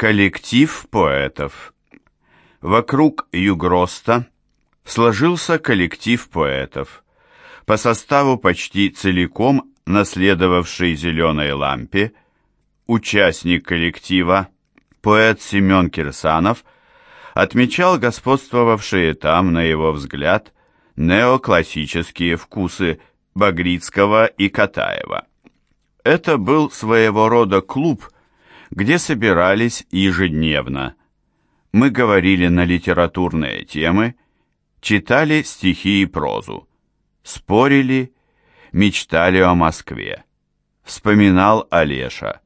Коллектив поэтов. Вокруг Югроста сложился коллектив поэтов, по составу почти целиком наследовавший «Зеленой лампе», участник коллектива, поэт Семен Кирсанов, отмечал господствовавшие там, на его взгляд, неоклассические вкусы Багрицкого и Катаева. Это был своего рода клуб – где собирались ежедневно. Мы говорили на литературные темы, читали стихи и прозу, спорили, мечтали о Москве. Вспоминал Олеша.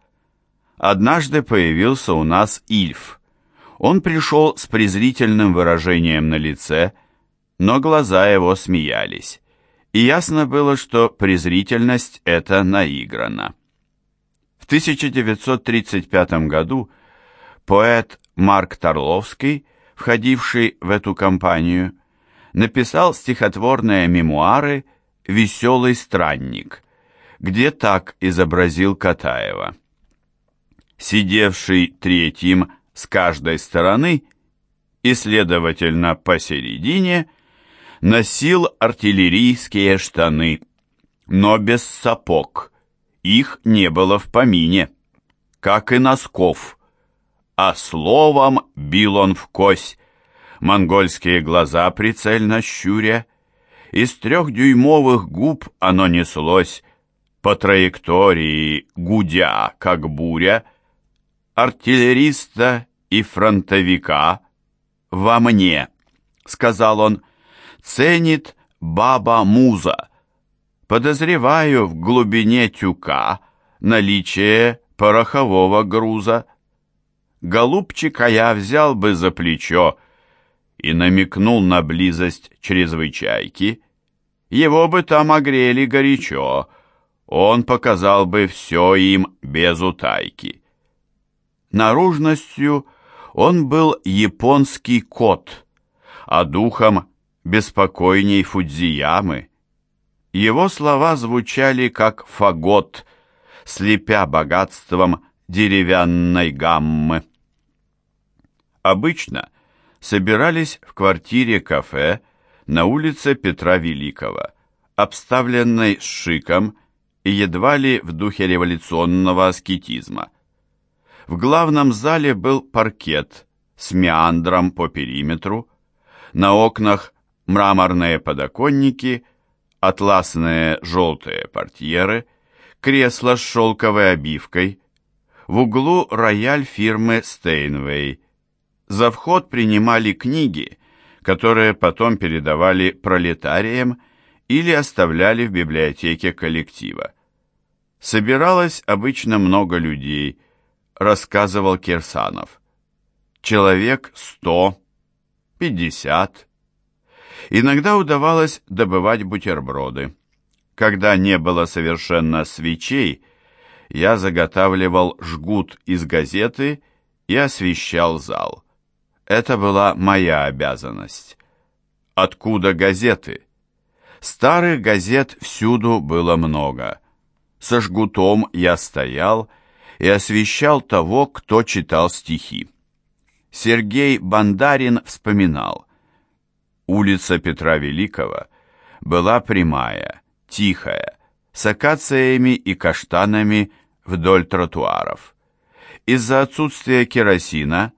Однажды появился у нас Ильф. Он пришел с презрительным выражением на лице, но глаза его смеялись. И ясно было, что презрительность эта наиграна. В 1935 году поэт Марк Торловский, входивший в эту компанию, написал стихотворные мемуары «Веселый странник», где так изобразил Катаева. Сидевший третьим с каждой стороны и, следовательно, посередине, носил артиллерийские штаны, но без сапог – их не было в помине, как и носков. А словом бил он в кость, монгольские глаза прицельно щуря, из трехдюймовых губ оно неслось, по траектории гудя, как буря, артиллериста и фронтовика во мне, сказал он, ценит баба-муза, Подозреваю в глубине тюка наличие порохового груза. Голубчика я взял бы за плечо и намекнул на близость чрезвычайки. Его бы там огрели горячо, он показал бы все им без утайки. Наружностью он был японский кот, а духом беспокойней Фудзиямы. Его слова звучали как фагот, слепя богатством деревянной гаммы. Обычно собирались в квартире-кафе на улице Петра Великого, обставленной с шиком и едва ли в духе революционного аскетизма. В главном зале был паркет с меандром по периметру, на окнах мраморные подоконники – атласные желтые портьеры, кресло с шелковой обивкой, в углу рояль фирмы Стейнвей. За вход принимали книги, которые потом передавали пролетариям или оставляли в библиотеке коллектива. Собиралось обычно много людей, рассказывал Кирсанов. Человек сто, пятьдесят, Иногда удавалось добывать бутерброды. Когда не было совершенно свечей, я заготавливал жгут из газеты и освещал зал. Это была моя обязанность. Откуда газеты? Старых газет всюду было много. Со жгутом я стоял и освещал того, кто читал стихи. Сергей Бандарин вспоминал – Улица Петра Великого была прямая, тихая, с акациями и каштанами вдоль тротуаров. Из-за отсутствия керосина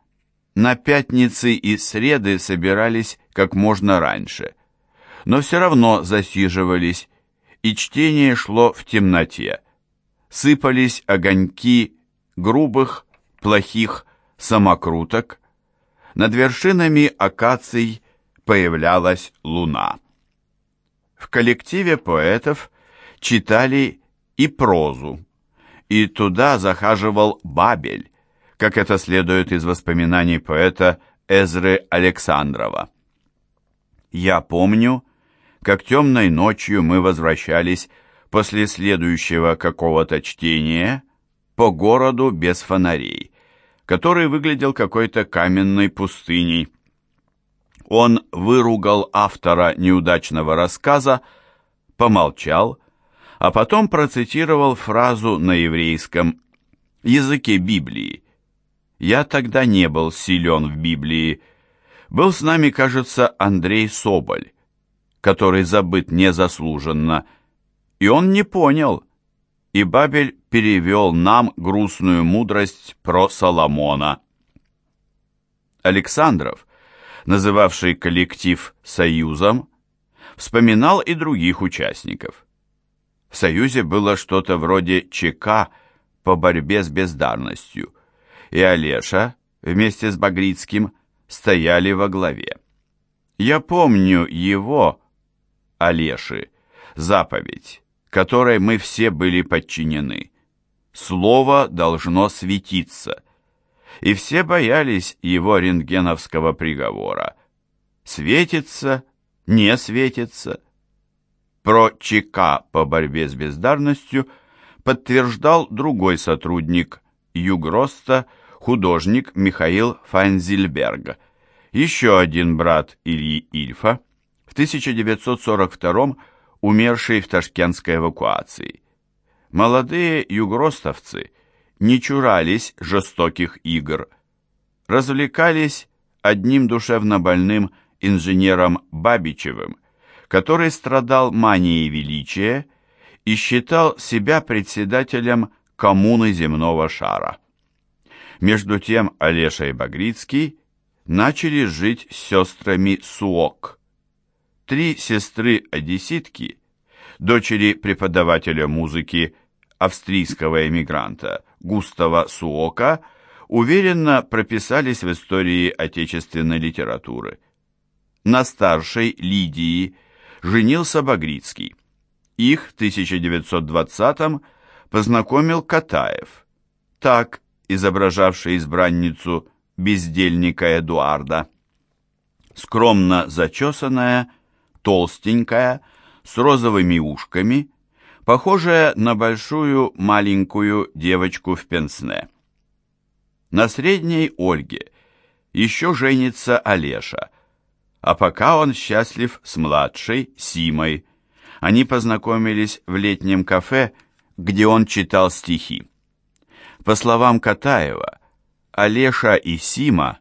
на пятницы и среды собирались как можно раньше, но все равно засиживались, и чтение шло в темноте. Сыпались огоньки грубых, плохих самокруток, над вершинами акаций появлялась луна. В коллективе поэтов читали и прозу, и туда захаживал Бабель, как это следует из воспоминаний поэта Эзры Александрова. Я помню, как темной ночью мы возвращались после следующего какого-то чтения по городу без фонарей, который выглядел какой-то каменной пустыней, он выругал автора неудачного рассказа, помолчал, а потом процитировал фразу на еврейском языке Библии. Я тогда не был силен в Библии. Был с нами, кажется, Андрей Соболь, который забыт незаслуженно, и он не понял, и Бабель перевел нам грустную мудрость про Соломона. Александров, называвший коллектив «Союзом», вспоминал и других участников. В Союзе было что-то вроде ЧК по борьбе с бездарностью, и Олеша вместе с Багрицким стояли во главе. Я помню его, Олеши, заповедь, которой мы все были подчинены. Слово должно светиться. И все боялись его рентгеновского приговора. Светится, не светится. Про ЧК по борьбе с бездарностью подтверждал другой сотрудник Югроста, художник Михаил Файнзильберг, еще один брат Ильи Ильфа, в 1942 умерший в ташкентской эвакуации. Молодые югростовцы не чурались жестоких игр, развлекались одним душевно больным инженером Бабичевым, который страдал манией величия и считал себя председателем коммуны земного шара. Между тем Олеша и Багрицкий начали жить с сестрами Суок. Три сестры-одесситки, дочери преподавателя музыки австрийского эмигранта Густава Суока, уверенно прописались в истории отечественной литературы. На старшей Лидии женился Багрицкий. Их в 1920-м познакомил Катаев, так изображавший избранницу бездельника Эдуарда. Скромно зачесанная, толстенькая, с розовыми ушками, похожая на большую маленькую девочку в пенсне. На средней Ольге еще женится Олеша, а пока он счастлив с младшей Симой. Они познакомились в летнем кафе, где он читал стихи. По словам Катаева, Олеша и Сима,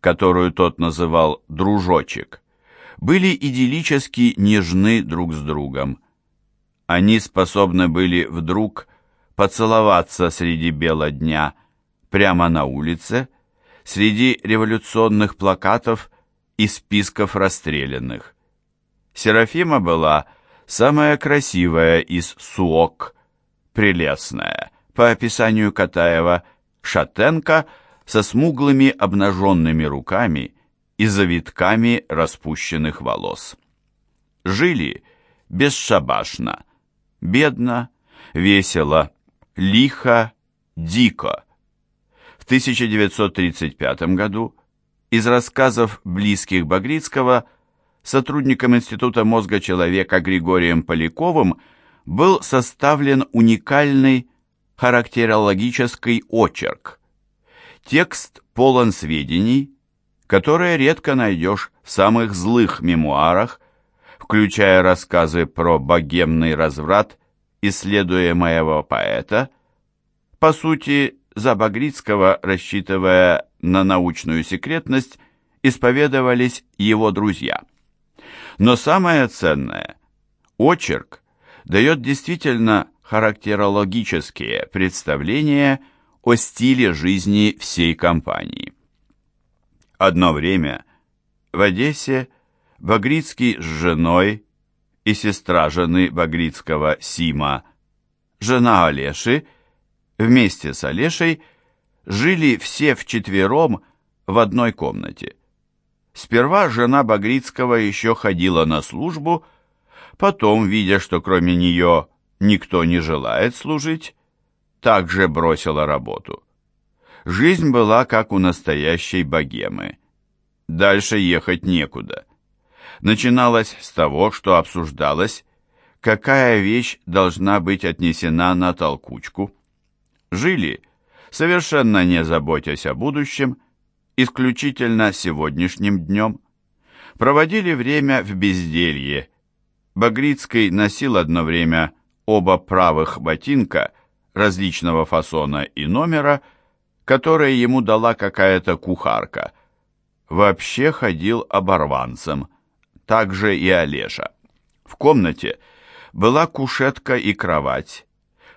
которую тот называл «дружочек», были идиллически нежны друг с другом. Они способны были вдруг поцеловаться среди бела дня прямо на улице, среди революционных плакатов и списков расстрелянных. Серафима была самая красивая из суок, прелестная, по описанию Катаева, шатенка со смуглыми обнаженными руками и завитками распущенных волос. Жили бесшабашно, бедно, весело, лихо, дико. В 1935 году из рассказов близких Багрицкого сотрудником Института мозга человека Григорием Поляковым был составлен уникальный характерологический очерк. Текст полон сведений, которые редко найдешь в самых злых мемуарах, включая рассказы про богемный разврат исследуемого поэта, по сути, за Багрицкого, рассчитывая на научную секретность, исповедовались его друзья. Но самое ценное – очерк дает действительно характерологические представления о стиле жизни всей компании. Одно время в Одессе Багрицкий с женой и сестра жены Багрицкого Сима, жена Олеши, вместе с Олешей жили все вчетвером в одной комнате. Сперва жена Багрицкого еще ходила на службу, потом, видя, что кроме нее никто не желает служить, также бросила работу. Жизнь была как у настоящей богемы. Дальше ехать некуда. Начиналось с того, что обсуждалось, какая вещь должна быть отнесена на толкучку. Жили, совершенно не заботясь о будущем, исключительно сегодняшним днем. Проводили время в безделье. Багрицкий носил одно время оба правых ботинка различного фасона и номера, которое ему дала какая-то кухарка. Вообще ходил оборванцем, так же и Олеша. В комнате была кушетка и кровать,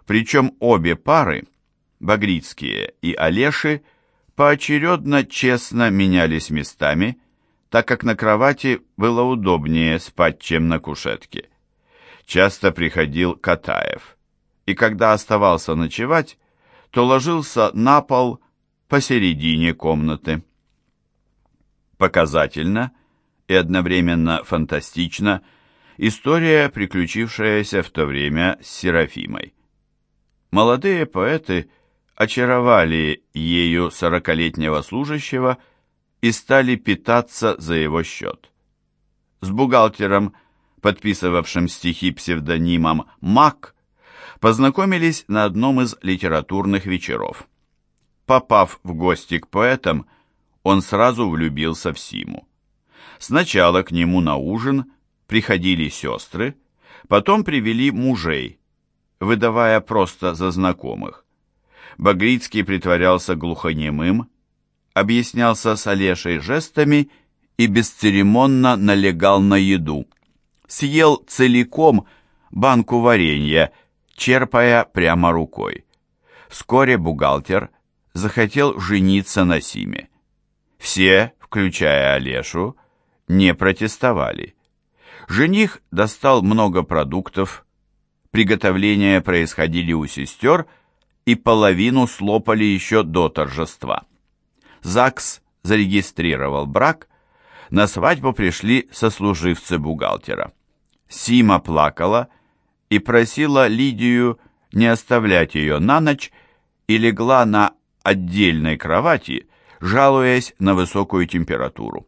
причем обе пары, Багрицкие и Олеши, поочередно честно менялись местами, так как на кровати было удобнее спать, чем на кушетке. Часто приходил Катаев, и когда оставался ночевать, то ложился на пол посередине комнаты. Показательно и одновременно фантастично история, приключившаяся в то время с Серафимой. Молодые поэты очаровали ею сорокалетнего служащего и стали питаться за его счет. С бухгалтером, подписывавшим стихи псевдонимом «Мак», познакомились на одном из литературных вечеров. Попав в гости к поэтам, он сразу влюбился в Симу. Сначала к нему на ужин приходили сестры, потом привели мужей, выдавая просто за знакомых. Багрицкий притворялся глухонемым, объяснялся с Олешей жестами и бесцеремонно налегал на еду. Съел целиком банку варенья, черпая прямо рукой. Вскоре бухгалтер захотел жениться на Симе. Все, включая Олешу, не протестовали. Жених достал много продуктов, приготовления происходили у сестер, и половину слопали еще до торжества. ЗАГС зарегистрировал брак, на свадьбу пришли сослуживцы бухгалтера. Сима плакала и просила Лидию не оставлять ее на ночь и легла на отдельной кровати, жалуясь на высокую температуру.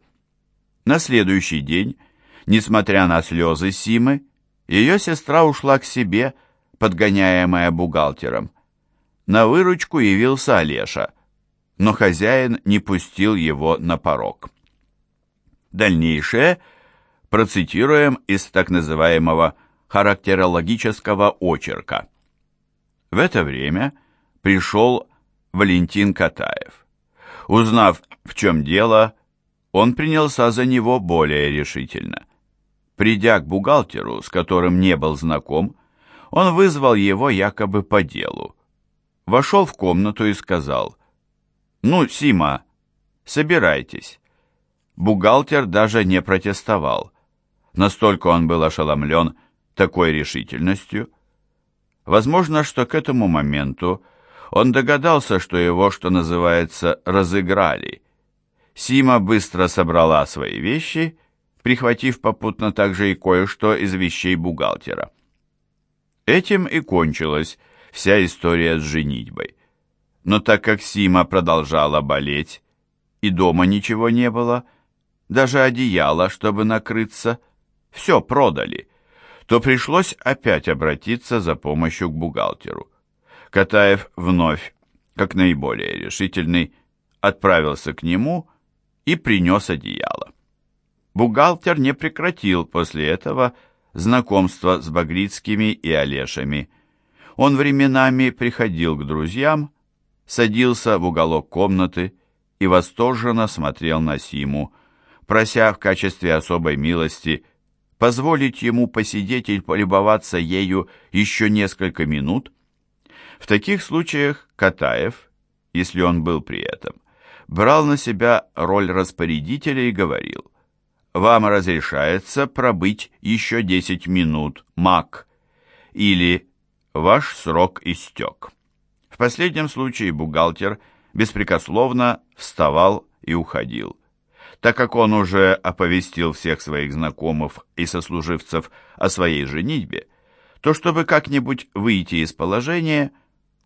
На следующий день, несмотря на слезы Симы, ее сестра ушла к себе, подгоняемая бухгалтером. На выручку явился Олеша, но хозяин не пустил его на порог. Дальнейшее процитируем из так называемого характерологического очерка. В это время пришел Валентин Катаев. Узнав, в чем дело, он принялся за него более решительно. Придя к бухгалтеру, с которым не был знаком, он вызвал его якобы по делу вошел в комнату и сказал, «Ну, Сима, собирайтесь». Бухгалтер даже не протестовал. Настолько он был ошеломлен такой решительностью. Возможно, что к этому моменту он догадался, что его, что называется, разыграли. Сима быстро собрала свои вещи, прихватив попутно также и кое-что из вещей бухгалтера. Этим и кончилось вся история с женитьбой. Но так как Сима продолжала болеть, и дома ничего не было, даже одеяло, чтобы накрыться, все продали, то пришлось опять обратиться за помощью к бухгалтеру. Катаев вновь, как наиболее решительный, отправился к нему и принес одеяло. Бухгалтер не прекратил после этого знакомство с Багрицкими и Олешами, он временами приходил к друзьям, садился в уголок комнаты и восторженно смотрел на Симу, прося в качестве особой милости позволить ему посидеть и полюбоваться ею еще несколько минут. В таких случаях Катаев, если он был при этом, брал на себя роль распорядителя и говорил «Вам разрешается пробыть еще десять минут, маг» или ваш срок истек. В последнем случае бухгалтер беспрекословно вставал и уходил. Так как он уже оповестил всех своих знакомых и сослуживцев о своей женитьбе, то чтобы как-нибудь выйти из положения,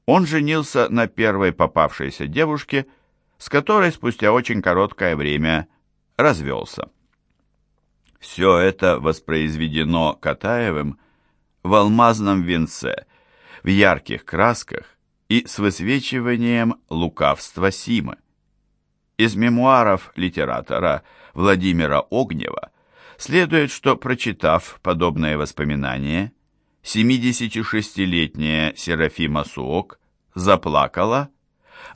он женился на первой попавшейся девушке, с которой спустя очень короткое время развелся. Все это воспроизведено Катаевым в алмазном венце, в ярких красках и с высвечиванием лукавства Симы. Из мемуаров литератора Владимира Огнева следует, что, прочитав подобное воспоминание, 76-летняя Серафима Суок заплакала,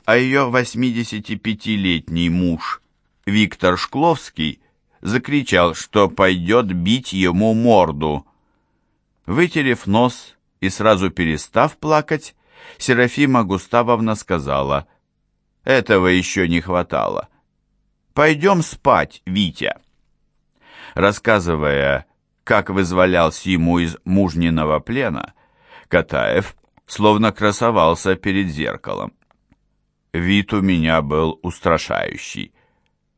а ее 85-летний муж Виктор Шкловский закричал, что пойдет бить ему морду. Вытерев нос и сразу перестав плакать, Серафима Густавовна сказала, «Этого еще не хватало. Пойдем спать, Витя». Рассказывая, как вызволялся ему из мужниного плена, Катаев словно красовался перед зеркалом. Вид у меня был устрашающий.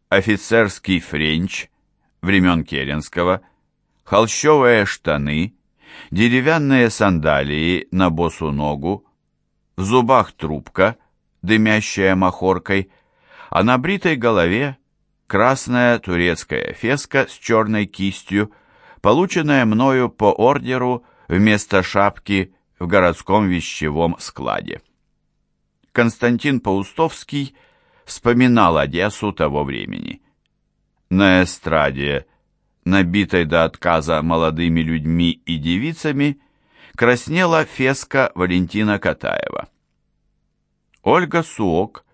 Офицерский френч времен Керенского, холщовые штаны, деревянные сандалии на босу ногу, в зубах трубка, дымящая махоркой, а на бритой голове красная турецкая феска с черной кистью, полученная мною по ордеру вместо шапки в городском вещевом складе. Константин Паустовский вспоминал Одессу того времени. На эстраде, набитой до отказа молодыми людьми и девицами, краснела феска Валентина Катаева. Ольга Суок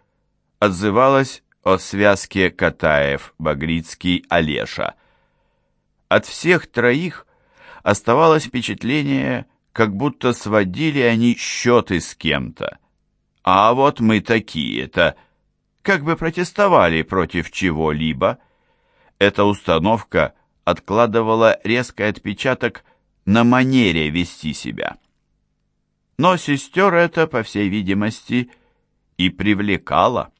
отзывалась о связке Катаев-Багрицкий-Олеша. От всех троих оставалось впечатление, как будто сводили они счеты с кем-то. А вот мы такие-то, как бы протестовали против чего-либо. Эта установка откладывала резкий отпечаток на манере вести себя. Но сестер это, по всей видимости, и привлекало.